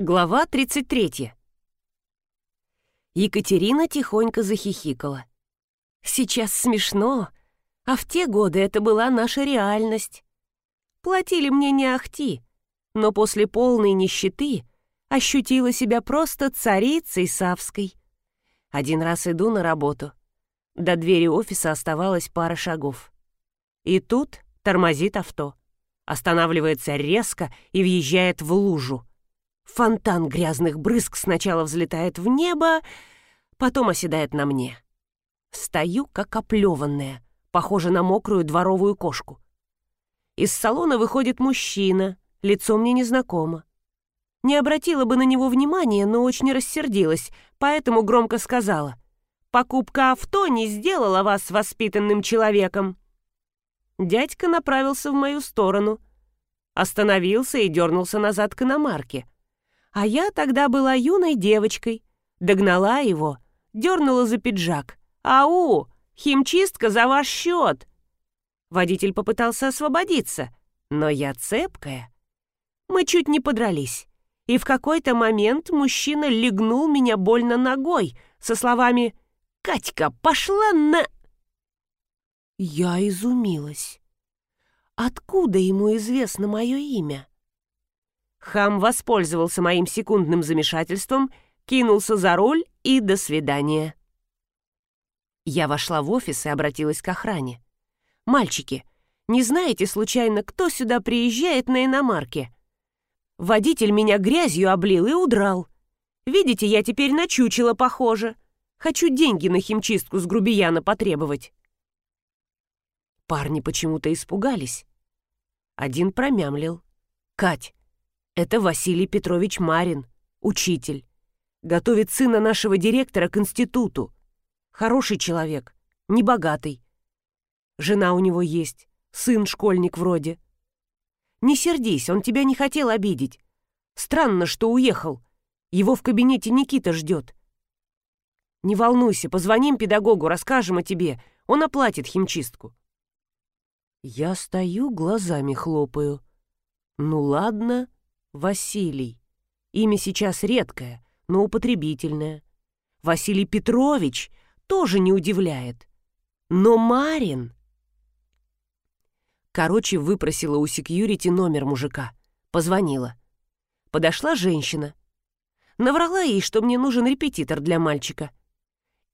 Глава 33. Екатерина тихонько захихикала. «Сейчас смешно, а в те годы это была наша реальность. Платили мне не ахти, но после полной нищеты ощутила себя просто царицей Савской. Один раз иду на работу. До двери офиса оставалось пара шагов. И тут тормозит авто. Останавливается резко и въезжает в лужу. Фонтан грязных брызг сначала взлетает в небо, потом оседает на мне. Стою, как оплеванная, похожа на мокрую дворовую кошку. Из салона выходит мужчина, лицо мне незнакомо. Не обратила бы на него внимания, но очень рассердилась, поэтому громко сказала. «Покупка авто не сделала вас воспитанным человеком». Дядька направился в мою сторону. Остановился и дернулся назад к иномарке. А я тогда была юной девочкой. Догнала его, дернула за пиджак. «Ау! Химчистка за ваш счет!» Водитель попытался освободиться, но я цепкая. Мы чуть не подрались. И в какой-то момент мужчина легнул меня больно ногой со словами «Катька, пошла на...» Я изумилась. Откуда ему известно мое имя? Хам воспользовался моим секундным замешательством, кинулся за руль и до свидания. Я вошла в офис и обратилась к охране. «Мальчики, не знаете, случайно, кто сюда приезжает на иномарке?» Водитель меня грязью облил и удрал. Видите, я теперь на чучело похожа. Хочу деньги на химчистку с грубияна потребовать. Парни почему-то испугались. Один промямлил. «Кать, это Василий Петрович Марин, учитель. Готовит сына нашего директора к институту. Хороший человек, небогатый. Жена у него есть, сын школьник вроде. Не сердись, он тебя не хотел обидеть. Странно, что уехал. Его в кабинете Никита ждет. Не волнуйся, позвоним педагогу, расскажем о тебе. Он оплатит химчистку. Я стою, глазами хлопаю. Ну ладно, Василий. Имя сейчас редкое, но употребительное. Василий Петрович тоже не удивляет. Но Марин... Короче, выпросила у секьюрити номер мужика. Позвонила. Подошла женщина. Наврала ей, что мне нужен репетитор для мальчика.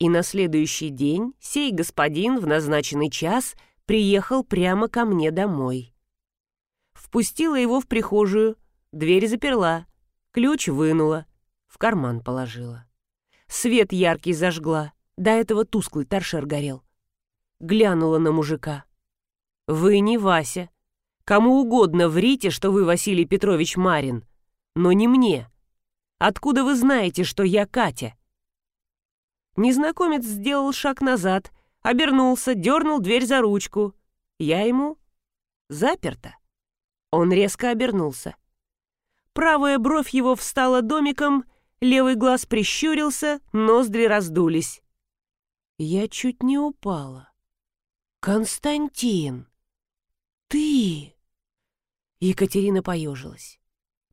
И на следующий день сей господин в назначенный час приехал прямо ко мне домой. Впустила его в прихожую, Дверь заперла, ключ вынула, в карман положила. Свет яркий зажгла, до этого тусклый торшер горел. Глянула на мужика. «Вы не Вася. Кому угодно врите, что вы Василий Петрович Марин, но не мне. Откуда вы знаете, что я Катя?» Незнакомец сделал шаг назад, обернулся, дернул дверь за ручку. Я ему заперто. Он резко обернулся. Правая бровь его встала домиком, левый глаз прищурился, ноздри раздулись. Я чуть не упала. «Константин! Ты!» Екатерина поежилась.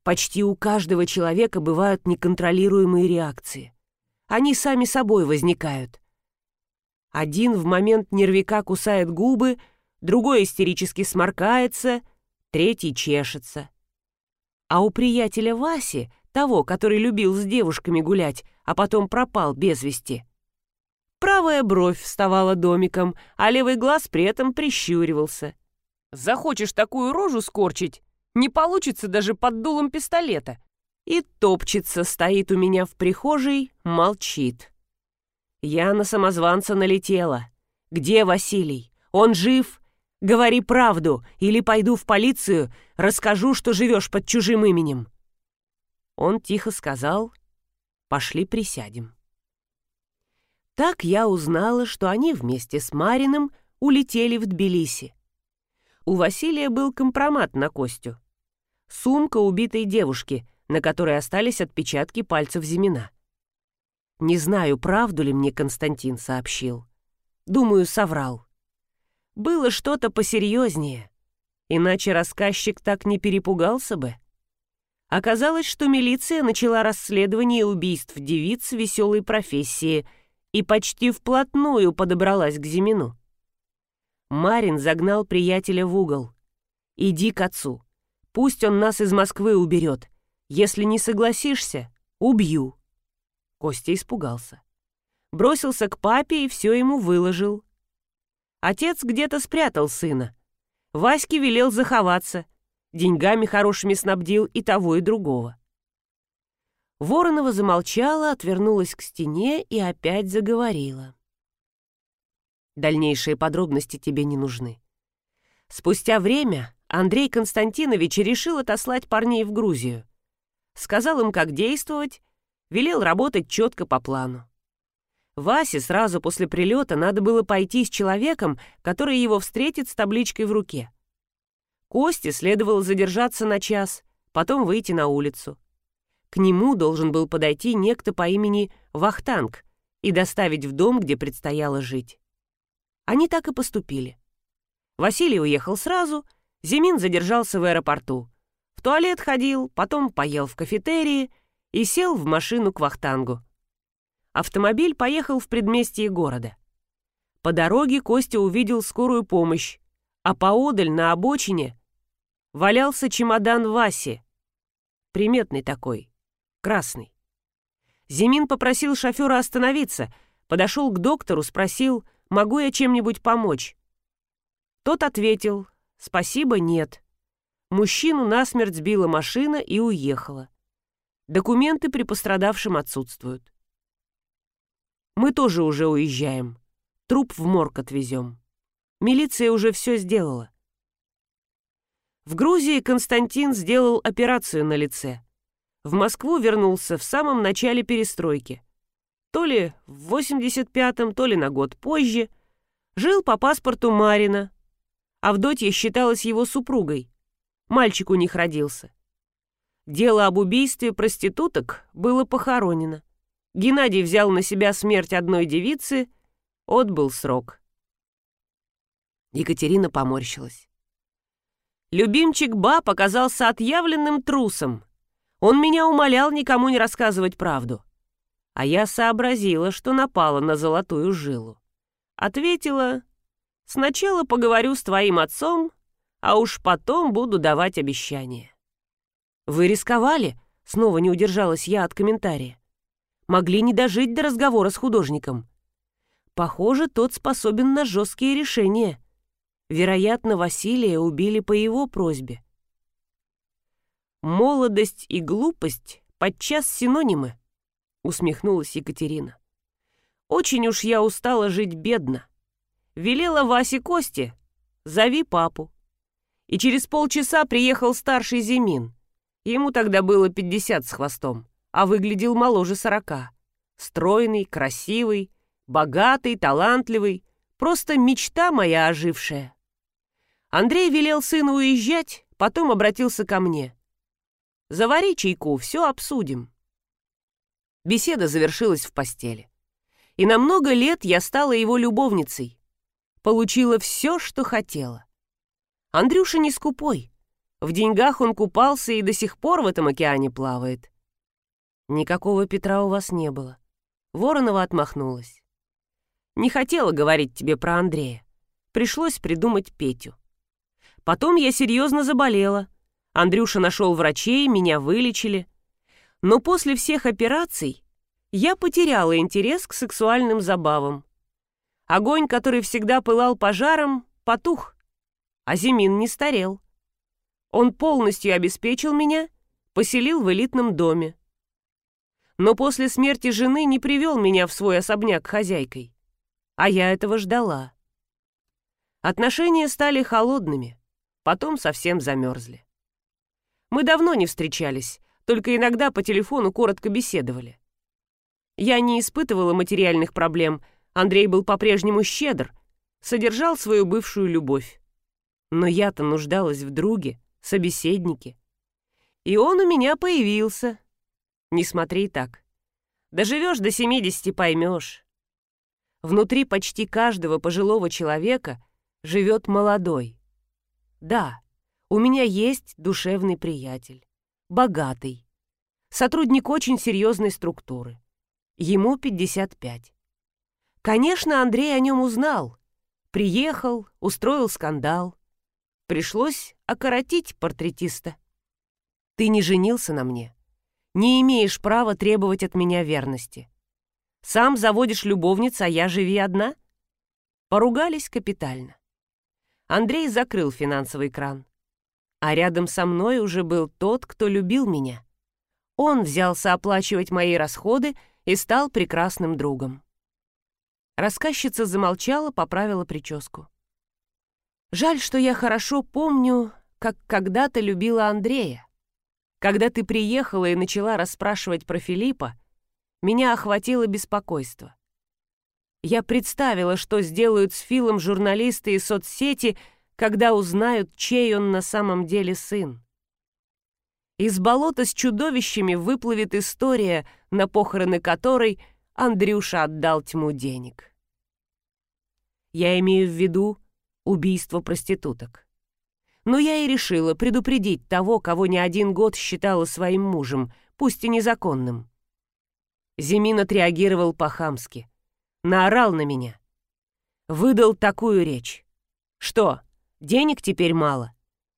Почти у каждого человека бывают неконтролируемые реакции. Они сами собой возникают. Один в момент нервика кусает губы, другой истерически сморкается, третий чешется. А у приятеля Васи, того, который любил с девушками гулять, а потом пропал без вести, правая бровь вставала домиком, а левый глаз при этом прищуривался. Захочешь такую рожу скорчить, не получится даже под дулом пистолета. И топчется, стоит у меня в прихожей, молчит. Я на самозванца налетела. Где Василий? Он жив? Говори правду, или пойду в полицию, расскажу, что живешь под чужим именем». Он тихо сказал, «Пошли присядем». Так я узнала, что они вместе с Мариным улетели в Тбилиси. У Василия был компромат на Костю. Сумка убитой девушки, на которой остались отпечатки пальцев Зимина. Не знаю, правду ли мне Константин сообщил. Думаю, соврал было что-то посерьезнее, иначе рассказчик так не перепугался бы. Оказалось, что милиция начала расследование убийств девиц веселой профессии и почти вплотную подобралась к Зимину. Марин загнал приятеля в угол. «Иди к отцу. Пусть он нас из Москвы уберет. Если не согласишься, убью». Костя испугался. Бросился к папе и все ему выложил. Отец где-то спрятал сына. Ваське велел заховаться. Деньгами хорошими снабдил и того, и другого. Воронова замолчала, отвернулась к стене и опять заговорила. Дальнейшие подробности тебе не нужны. Спустя время Андрей Константинович решил отослать парней в Грузию. Сказал им, как действовать, велел работать четко по плану. Васе сразу после прилета надо было пойти с человеком, который его встретит с табличкой в руке. Косте следовало задержаться на час, потом выйти на улицу. К нему должен был подойти некто по имени Вахтанг и доставить в дом, где предстояло жить. Они так и поступили. Василий уехал сразу, Зимин задержался в аэропорту. В туалет ходил, потом поел в кафетерии и сел в машину к Вахтангу. Автомобиль поехал в предместье города. По дороге Костя увидел скорую помощь, а поодаль на обочине валялся чемодан Васи. Приметный такой, красный. Зимин попросил шофера остановиться, подошел к доктору, спросил, могу я чем-нибудь помочь. Тот ответил, спасибо, нет. Мужчину насмерть сбила машина и уехала. Документы при пострадавшем отсутствуют. Мы тоже уже уезжаем. Труп в морг отвезем. Милиция уже все сделала. В Грузии Константин сделал операцию на лице. В Москву вернулся в самом начале перестройки. То ли в 85-м, то ли на год позже. Жил по паспорту Марина. Авдотья считалась его супругой. Мальчик у них родился. Дело об убийстве проституток было похоронено. Геннадий взял на себя смерть одной девицы, отбыл срок. Екатерина поморщилась. Любимчик баб оказался отъявленным трусом. Он меня умолял никому не рассказывать правду. А я сообразила, что напала на золотую жилу. Ответила, сначала поговорю с твоим отцом, а уж потом буду давать обещания. «Вы рисковали?» — снова не удержалась я от комментария. «Могли не дожить до разговора с художником. Похоже, тот способен на жесткие решения. Вероятно, Василия убили по его просьбе. «Молодость и глупость подчас синонимы», — усмехнулась Екатерина. «Очень уж я устала жить бедно. Велела Васе Косте, зови папу. И через полчаса приехал старший Зимин. Ему тогда было пятьдесят с хвостом, а выглядел моложе сорока. Стройный, красивый, богатый, талантливый, просто мечта моя ожившая. Андрей велел сыну уезжать, потом обратился ко мне. «Завари чайку, все обсудим». Беседа завершилась в постели. И на много лет я стала его любовницей. Получила все, что хотела. Андрюша не скупой. В деньгах он купался и до сих пор в этом океане плавает. Никакого Петра у вас не было. Воронова отмахнулась. Не хотела говорить тебе про Андрея. Пришлось придумать Петю. Потом я серьезно заболела. Андрюша нашел врачей, меня вылечили. Но после всех операций я потеряла интерес к сексуальным забавам. Огонь, который всегда пылал пожаром, потух, а Зимин не старел. Он полностью обеспечил меня, поселил в элитном доме. Но после смерти жены не привел меня в свой особняк хозяйкой. А я этого ждала. Отношения стали холодными потом совсем замерзли. Мы давно не встречались, только иногда по телефону коротко беседовали. Я не испытывала материальных проблем, Андрей был по-прежнему щедр, содержал свою бывшую любовь. Но я-то нуждалась в друге, собеседнике. И он у меня появился. Не смотри так. Доживешь до 70 поймешь. Внутри почти каждого пожилого человека живет молодой. Да, у меня есть душевный приятель. богатый, сотрудник очень серьезной структуры. Ему 55. Конечно, Андрей о нем узнал. Приехал, устроил скандал. Пришлось окоротить портретиста. Ты не женился на мне. Не имеешь права требовать от меня верности. Сам заводишь любовниц, а я живи одна? Поругались капитально. Андрей закрыл финансовый кран. А рядом со мной уже был тот, кто любил меня. Он взялся оплачивать мои расходы и стал прекрасным другом. Рассказчица замолчала, поправила прическу. Жаль, что я хорошо помню, как когда-то любила Андрея. Когда ты приехала и начала расспрашивать про Филиппа, меня охватило беспокойство. Я представила, что сделают с Филом журналисты и соцсети, когда узнают, чей он на самом деле сын. Из болота с чудовищами выплывет история, на похороны которой Андрюша отдал тьму денег. Я имею в виду убийство проституток. Но я и решила предупредить того, кого не один год считала своим мужем, пусть и незаконным. Зимин отреагировал по-хамски. Наорал на меня. Выдал такую речь. Что, денег теперь мало?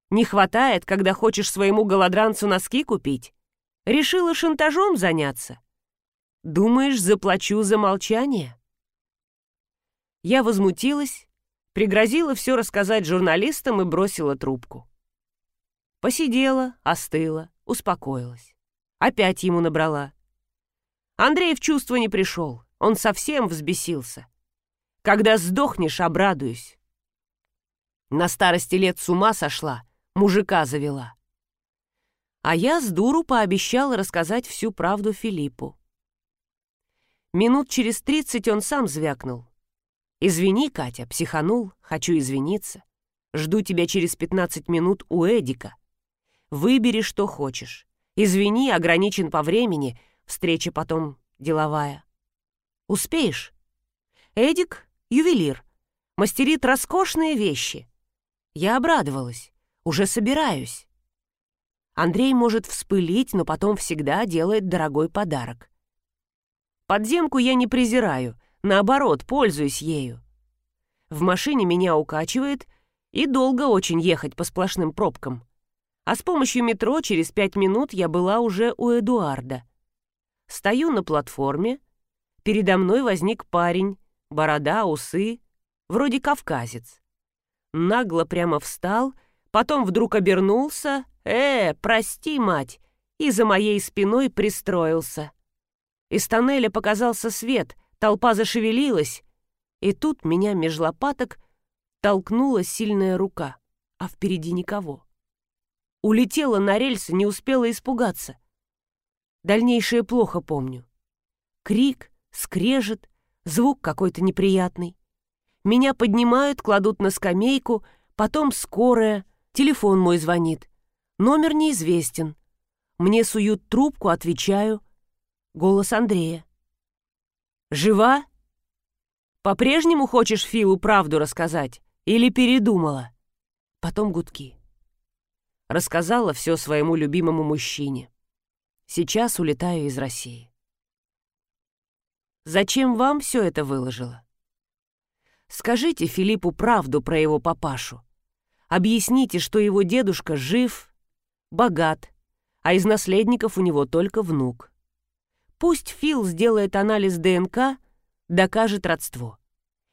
Не хватает, когда хочешь своему голодранцу носки купить? Решила шантажом заняться? Думаешь, заплачу за молчание? Я возмутилась, пригрозила все рассказать журналистам и бросила трубку. Посидела, остыла, успокоилась. Опять ему набрала. Андрей в чувство не пришел, он совсем взбесился. Когда сдохнешь, обрадуюсь. На старости лет с ума сошла — мужика завела. А я с дуру пообещала рассказать всю правду Филиппу. Минут через тридцать он сам звякнул. «Извини, Катя, психанул, хочу извиниться. Жду тебя через пятнадцать минут у Эдика. Выбери, что хочешь. Извини, ограничен по времени, встреча потом деловая. Успеешь? Эдик — ювелир, мастерит роскошные вещи. Я обрадовалась. Уже собираюсь. Андрей может вспылить, но потом всегда делает дорогой подарок. Подземку я не презираю, наоборот, пользуюсь ею. В машине меня укачивает, и долго очень ехать по сплошным пробкам. А с помощью метро через пять минут я была уже у Эдуарда. Стою на платформе, передо мной возник парень, борода, усы, вроде кавказец. Нагло прямо встал Потом вдруг обернулся, «Э, прости, мать!» и за моей спиной пристроился. Из тоннеля показался свет, толпа зашевелилась, и тут меня меж лопаток толкнула сильная рука, а впереди никого. Улетела на рельсы, не успела испугаться. Дальнейшее плохо помню. Крик, скрежет, звук какой-то неприятный. Меня поднимают, кладут на скамейку, потом скорая — Телефон мой звонит. Номер неизвестен. Мне суют трубку, отвечаю. Голос Андрея. «Жива? По-прежнему хочешь Филу правду рассказать? Или передумала?» Потом гудки. Рассказала все своему любимому мужчине. Сейчас улетаю из России. Зачем вам все это выложила? Скажите Филиппу правду про его папашу. Объясните, что его дедушка жив, богат, а из наследников у него только внук. Пусть Фил сделает анализ ДНК, докажет родство.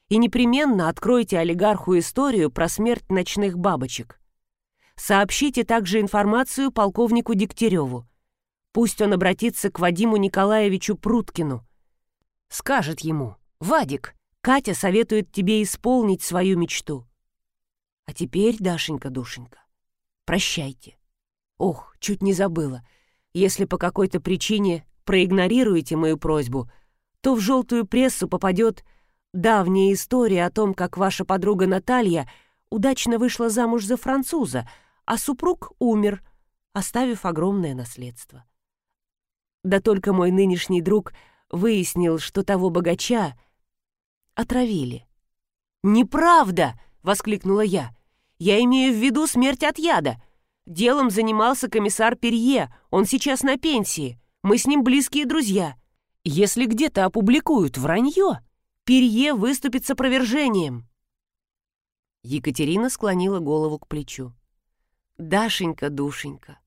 И непременно откройте олигарху историю про смерть ночных бабочек. Сообщите также информацию полковнику Дегтяреву. Пусть он обратится к Вадиму Николаевичу Пруткину. Скажет ему, «Вадик, Катя советует тебе исполнить свою мечту. А теперь, Дашенька-душенька, прощайте. Ох, чуть не забыла. Если по какой-то причине проигнорируете мою просьбу, то в желтую прессу попадет давняя история о том, как ваша подруга Наталья удачно вышла замуж за француза, а супруг умер, оставив огромное наследство. Да только мой нынешний друг выяснил, что того богача отравили. «Неправда!» — воскликнула я. Я имею в виду смерть от яда. Делом занимался комиссар Перье, он сейчас на пенсии. Мы с ним близкие друзья. Если где-то опубликуют вранье, Перье выступит с опровержением». Екатерина склонила голову к плечу. «Дашенька, душенька,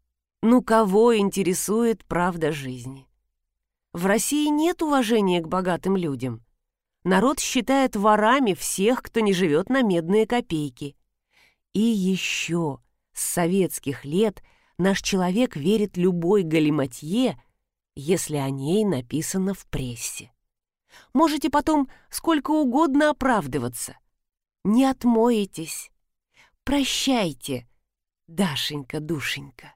ну кого интересует правда жизни? В России нет уважения к богатым людям. Народ считает ворами всех, кто не живет на медные копейки. И еще с советских лет наш человек верит любой галиматье, если о ней написано в прессе. Можете потом сколько угодно оправдываться. Не отмоетесь. Прощайте, Дашенька-душенька.